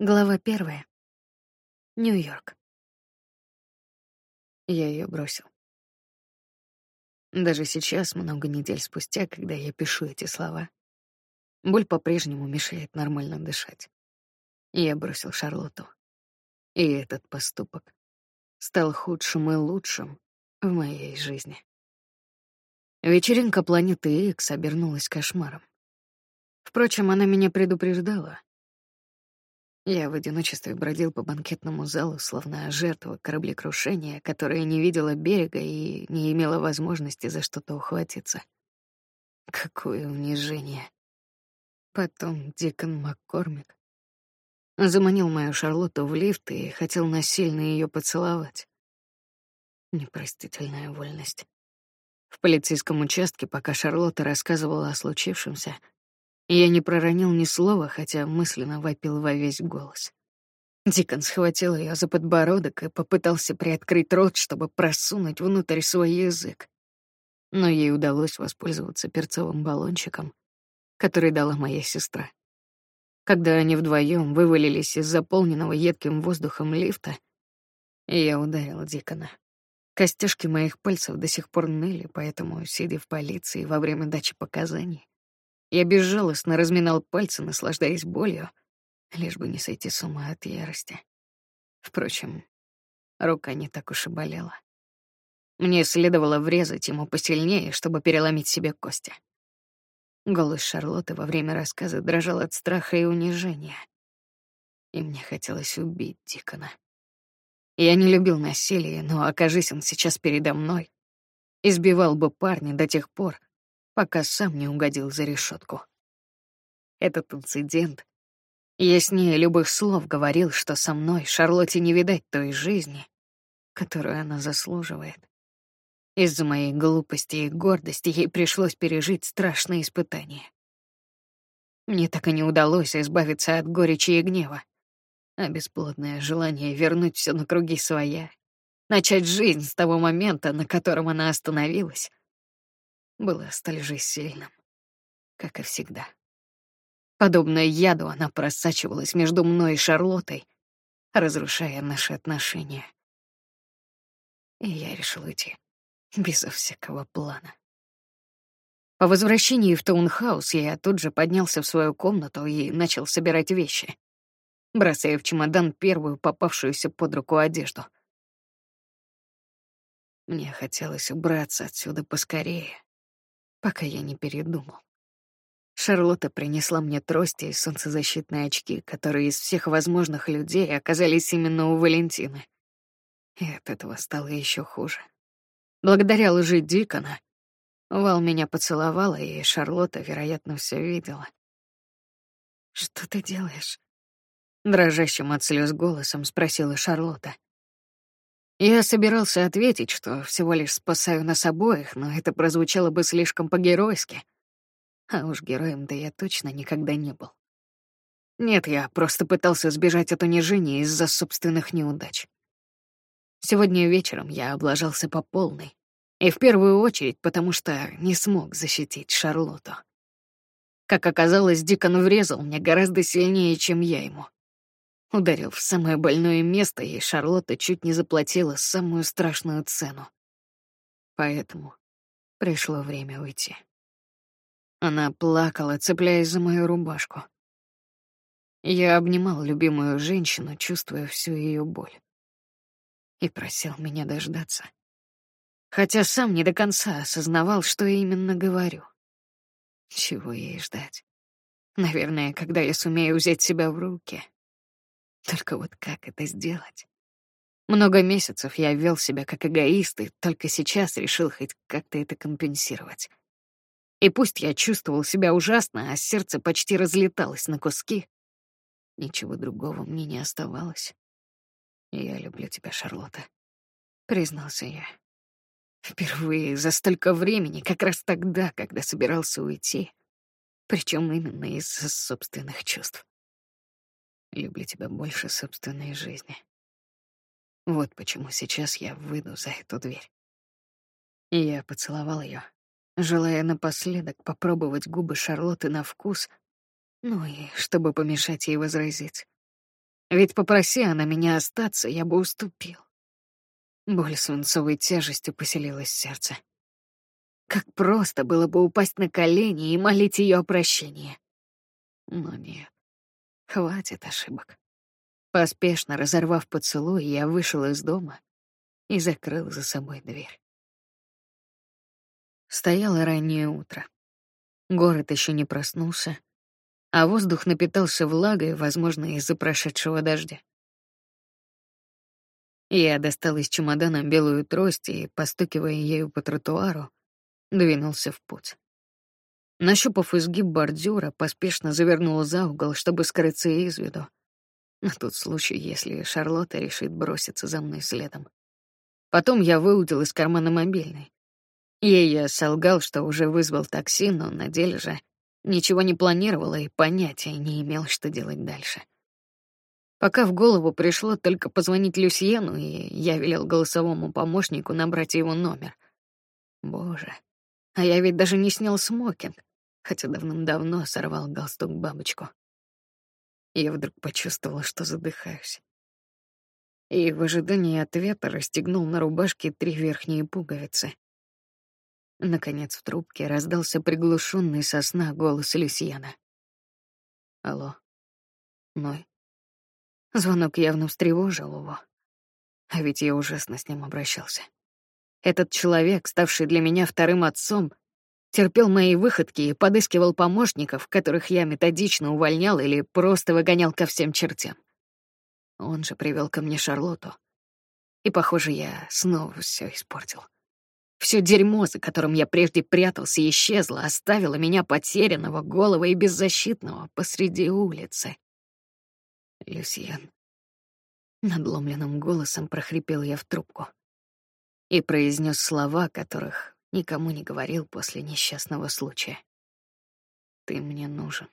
Глава первая. Нью-Йорк. Я ее бросил. Даже сейчас, много недель спустя, когда я пишу эти слова, боль по-прежнему мешает нормально дышать. Я бросил Шарлотту. И этот поступок стал худшим и лучшим в моей жизни. Вечеринка планеты Икс обернулась кошмаром. Впрочем, она меня предупреждала, я в одиночестве бродил по банкетному залу, словно жертва кораблекрушения, которая не видела берега и не имела возможности за что-то ухватиться. Какое унижение. Потом Дикон Маккормик заманил мою Шарлотту в лифт и хотел насильно ее поцеловать. Непростительная вольность. В полицейском участке, пока Шарлотта рассказывала о случившемся, я не проронил ни слова, хотя мысленно вопил во весь голос. Дикон схватил ее за подбородок и попытался приоткрыть рот, чтобы просунуть внутрь свой язык. Но ей удалось воспользоваться перцовым баллончиком, который дала моя сестра. Когда они вдвоем вывалились из заполненного едким воздухом лифта, я ударил Дикона. Костяшки моих пальцев до сих пор ныли, поэтому, сидя в полиции во время дачи показаний, я безжалостно разминал пальцы, наслаждаясь болью, лишь бы не сойти с ума от ярости. Впрочем, рука не так уж и болела. Мне следовало врезать ему посильнее, чтобы переломить себе кости. Голос Шарлотты во время рассказа дрожал от страха и унижения. И мне хотелось убить Дикона. Я не любил насилие, но окажись он сейчас передо мной, избивал бы парня до тех пор, пока сам не угодил за решетку. Этот инцидент яснее любых слов говорил, что со мной Шарлотте не видать той жизни, которую она заслуживает. Из-за моей глупости и гордости ей пришлось пережить страшные испытания. Мне так и не удалось избавиться от горечи и гнева, а бесплодное желание вернуть все на круги своя, начать жизнь с того момента, на котором она остановилась, было столь же сильным, как и всегда. Подобно яду она просачивалась между мной и Шарлоттой, разрушая наши отношения. И я решил уйти, безо всякого плана. По возвращении в таунхаус я тут же поднялся в свою комнату и начал собирать вещи, бросая в чемодан первую попавшуюся под руку одежду. Мне хотелось убраться отсюда поскорее, пока я не передумал. Шарлотта принесла мне трости и солнцезащитные очки, которые из всех возможных людей оказались именно у Валентины. И от этого стало еще хуже. Благодаря лжи Дикона Вал меня поцеловала, и Шарлотта, вероятно, все видела. «Что ты делаешь?» Дрожащим от слез голосом спросила Шарлотта. Я собирался ответить, что всего лишь спасаю нас обоих, но это прозвучало бы слишком по-геройски. А уж героем-то я точно никогда не был. Нет, я просто пытался сбежать от унижения из-за собственных неудач. Сегодня вечером я облажался по полной. И в первую очередь потому, что не смог защитить Шарлотту. Как оказалось, Дикон врезал мне гораздо сильнее, чем я ему. Ударил в самое больное место, и Шарлотта чуть не заплатила самую страшную цену. Поэтому пришло время уйти. Она плакала, цепляясь за мою рубашку. Я обнимал любимую женщину, чувствуя всю ее боль. И просил меня дождаться. Хотя сам не до конца осознавал, что именно говорю. Чего ей ждать? Наверное, когда я сумею взять себя в руки. Только вот как это сделать? Много месяцев я вел себя как эгоист и только сейчас решил хоть как-то это компенсировать. И пусть я чувствовал себя ужасно, а сердце почти разлеталось на куски, ничего другого мне не оставалось. «Я люблю тебя, Шарлотта», — признался я. Впервые за столько времени, как раз тогда, когда собирался уйти, причем именно из-за собственных чувств. Люблю тебя больше собственной жизни. Вот почему сейчас я выйду за эту дверь. И я поцеловал ее, желая напоследок попробовать губы Шарлотты на вкус, ну и чтобы помешать ей возразить. Ведь попроси она меня остаться, я бы уступил. Боль свинцовой тяжестью поселилась в сердце. Как просто было бы упасть на колени и молить ее о прощении. Но нет, хватит ошибок. Поспешно разорвав поцелуй, я вышел из дома и закрыл за собой дверь. Стояло раннее утро. Город еще не проснулся, а воздух напитался влагой, возможно, из-за прошедшего дождя. Я достал из чемодана белую трость и, постукивая ею по тротуару, двинулся в путь. Нащупав изгиб бордюра, поспешно завернул за угол, чтобы скрыться из виду. На тот случай, если Шарлотта решит броситься за мной следом. Потом я выудил из кармана мобильный. Ей я солгал, что уже вызвал такси, но на деле же ничего не планировала и понятия не имел, что делать дальше. Пока в голову пришло только позвонить Люсьену, и я велел голосовому помощнику набрать его номер. Боже, а я ведь даже не снял смокинг, хотя давным-давно сорвал галстук бабочку. Я вдруг почувствовал, что задыхаюсь. И в ожидании ответа расстегнул на рубашке три верхние пуговицы. Наконец в трубке раздался приглушенный сосна голос Люсьена. Алло. Ной. Звонок явно встревожил его. А ведь я ужасно с ним обращался. Этот человек, ставший для меня вторым отцом, терпел мои выходки и подыскивал помощников, которых я методично увольнял или просто выгонял ко всем чертям. Он же привел ко мне Шарлотту. И, похоже, я снова все испортил. Все дерьмо, за которым я прежде прятался, исчезло, оставило меня потерянного, голого и беззащитного посреди улицы. Люсьен. Надломленным голосом прохрипел я в трубку и произнес слова, которых никому не говорил после несчастного случая. Ты мне нужен.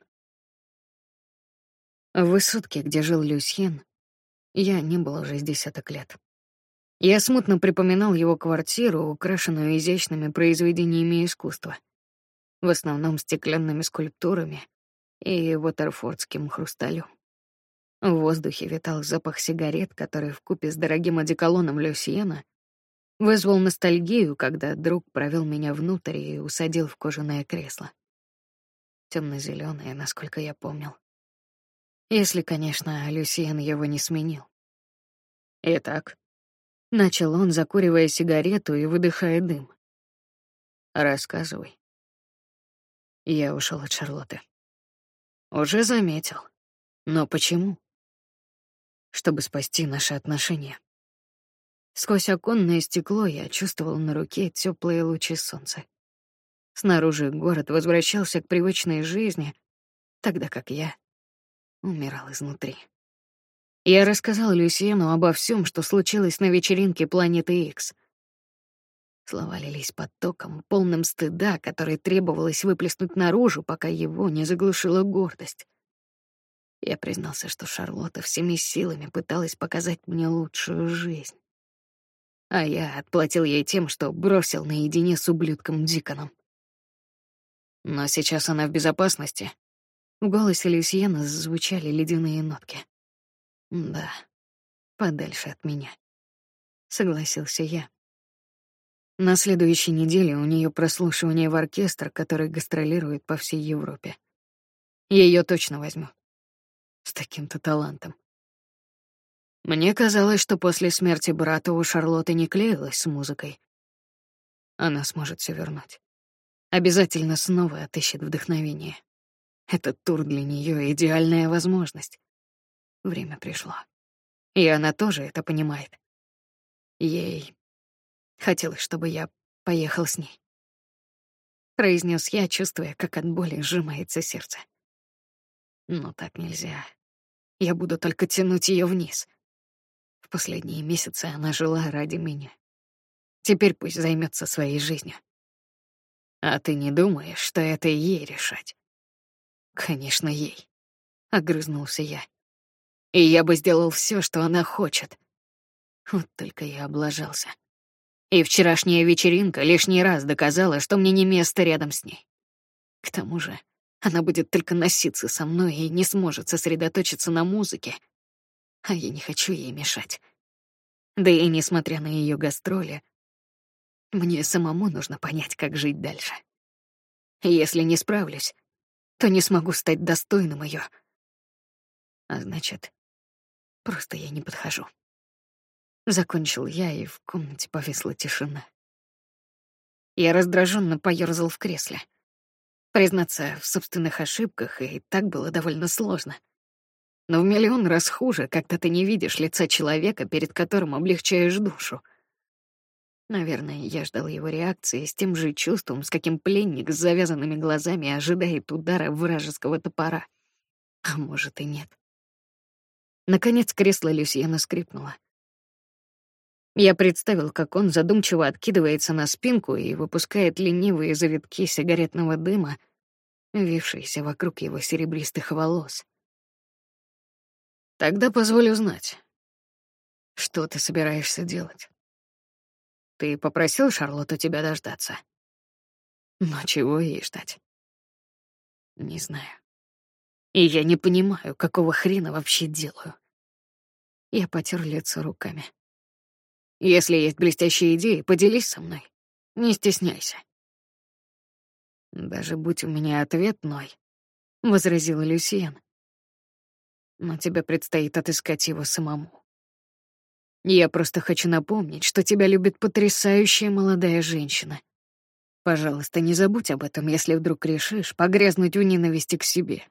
В высотке, где жил Люсьен, я не был уже с десяток лет. Я смутно припоминал его квартиру, украшенную изящными произведениями искусства, в основном стеклянными скульптурами и вотерфордским хрусталем. В воздухе витал запах сигарет, который вкупе с дорогим одеколоном Люсьена Вызвал ностальгию, когда друг провел меня внутрь и усадил в кожаное кресло. Темно-зеленое, насколько я помнил. Если, конечно, Люсиен его не сменил. Итак, начал он, закуривая сигарету и выдыхая дым. Рассказывай. Я ушел от Шарлотты. Уже заметил. Но почему? Чтобы спасти наши отношения. Сквозь оконное стекло я чувствовал на руке теплые лучи солнца. Снаружи город возвращался к привычной жизни, тогда как я умирал изнутри. Я рассказал Люсьену обо всем, что случилось на вечеринке планеты X. Слова лились потоком, полным стыда, который требовалось выплеснуть наружу, пока его не заглушила гордость. Я признался, что Шарлотта всеми силами пыталась показать мне лучшую жизнь а я отплатил ей тем, что бросил наедине с ублюдком Диконом. Но сейчас она в безопасности. В голосе Люсьена звучали ледяные нотки. Да, подальше от меня. Согласился я. На следующей неделе у нее прослушивание в оркестр, который гастролирует по всей Европе. Ее точно возьмут. С таким-то талантом. Мне казалось, что после смерти брата у Шарлотты не клеилась с музыкой. Она сможет все вернуть. Обязательно снова отыщет вдохновение. Этот тур для нее идеальная возможность. Время пришло. И она тоже это понимает. Ей хотелось, чтобы я поехал с ней. Произнес я, чувствуя, как от боли сжимается сердце. Но так нельзя. Я буду только тянуть ее вниз — последние месяцы она жила ради меня. Теперь пусть займется своей жизнью. А ты не думаешь, что это ей решать? Конечно, ей. Огрызнулся я. И я бы сделал все, что она хочет. Вот только я облажался. И вчерашняя вечеринка лишний раз доказала, что мне не место рядом с ней. К тому же, она будет только носиться со мной и не сможет сосредоточиться на музыке, а я не хочу ей мешать. Да и несмотря на ее гастроли, мне самому нужно понять, как жить дальше. Если не справлюсь, то не смогу стать достойным ее. А значит, просто я не подхожу. Закончил я, и в комнате повисла тишина. Я раздраженно поёрзал в кресле. Признаться в собственных ошибках и так было довольно сложно. Но в миллион раз хуже, когда ты не видишь лица человека, перед которым облегчаешь душу. Наверное, я ждал его реакции с тем же чувством, с каким пленник с завязанными глазами ожидает удара вражеского топора. А может и нет. Наконец кресло Люсьена скрипнуло. Я представил, как он задумчиво откидывается на спинку и выпускает ленивые завитки сигаретного дыма, вившиеся вокруг его серебристых волос. Тогда позволю знать, что ты собираешься делать. Ты попросил Шарлотту тебя дождаться? Но чего ей ждать? Не знаю. И я не понимаю, какого хрена вообще делаю. Я потер лицо руками. Если есть блестящие идеи, поделись со мной. Не стесняйся. Даже будь у меня ответ Ной, возразила Люсиен. Но тебе предстоит отыскать его самому. Я просто хочу напомнить, что тебя любит потрясающая молодая женщина. Пожалуйста, не забудь об этом, если вдруг решишь погрязнуть в ненависти к себе.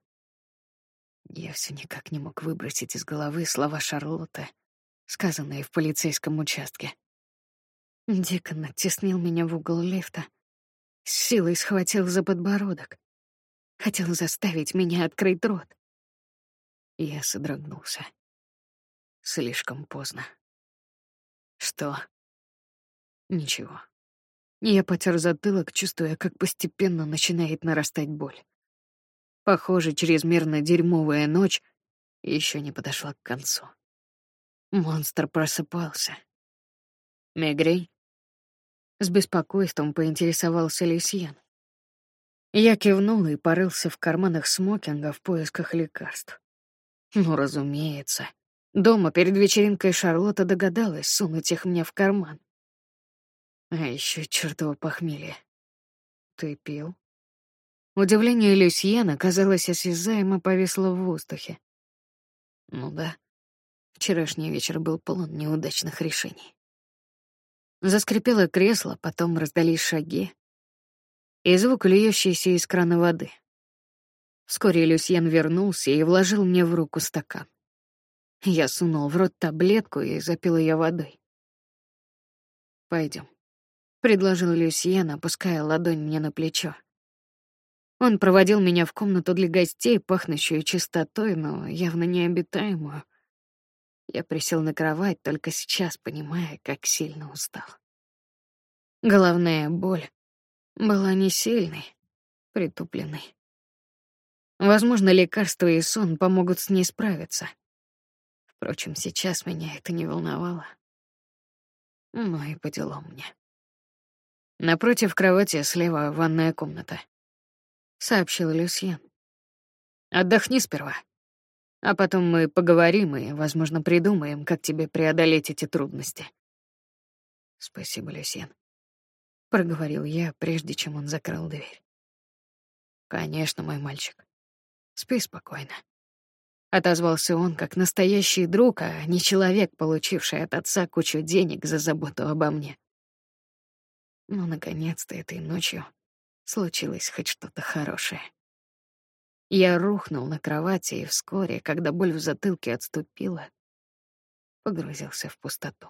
Я все никак не мог выбросить из головы слова Шарлотты, сказанные в полицейском участке. Дикон оттеснил меня в угол лифта, с силой схватил за подбородок, хотел заставить меня открыть рот. Я содрогнулся. Слишком поздно. Что? Ничего. Я потер затылок, чувствуя, как постепенно начинает нарастать боль. Похоже, чрезмерно дерьмовая ночь еще не подошла к концу. Монстр просыпался. Мигрень? С беспокойством поинтересовался Лисьен. Я кивнул и порылся в карманах смокинга в поисках лекарств. Ну, разумеется. Дома перед вечеринкой Шарлотта догадалась сунуть их мне в карман. А еще чертово похмелье. Ты пил? Удивление Люсьена, казалось, осязаемо повисло в воздухе. Ну да, вчерашний вечер был полон неудачных решений. Заскрипело кресло, потом раздались шаги и звук льющейся из крана воды. Вскоре Люсьен вернулся и вложил мне в руку стакан. Я сунул в рот таблетку и запил ее водой. Пойдем, предложил Люсьен, опуская ладонь мне на плечо. Он проводил меня в комнату для гостей, пахнущую чистотой, но явно необитаемую. Я присел на кровать, только сейчас понимая, как сильно устал. Головная боль была не сильной, притупленной. Возможно, лекарства и сон помогут с ней справиться. Впрочем, сейчас меня это не волновало. Ну и по делам мне. Напротив кровати слева ванная комната. Сообщил Люсьен. Отдохни сперва. А потом мы поговорим и, возможно, придумаем, как тебе преодолеть эти трудности. Спасибо, Люсьен. Проговорил я, прежде чем он закрыл дверь. Конечно, мой мальчик. Спи спокойно. Отозвался он как настоящий друг, а не человек, получивший от отца кучу денег за заботу обо мне. Но, наконец-то, этой ночью случилось хоть что-то хорошее. Я рухнул на кровати и вскоре, когда боль в затылке отступила, погрузился в пустоту.